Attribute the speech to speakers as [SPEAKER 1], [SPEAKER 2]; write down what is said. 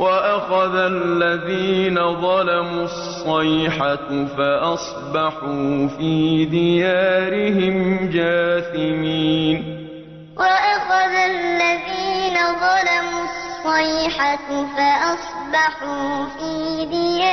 [SPEAKER 1] وَأَخَذَ الَّذِينَ ظَلَمُوا الصَّيْحَةُ فَأَصْبَحُوا فِي دِيَارِهِمْ جَاثِمِينَ. وَأَخَذَ الَّذِينَ ظَلَمُوا الصَّيْحَةُ فَأَصْبَحُوا فِي دِيَارِهِمْ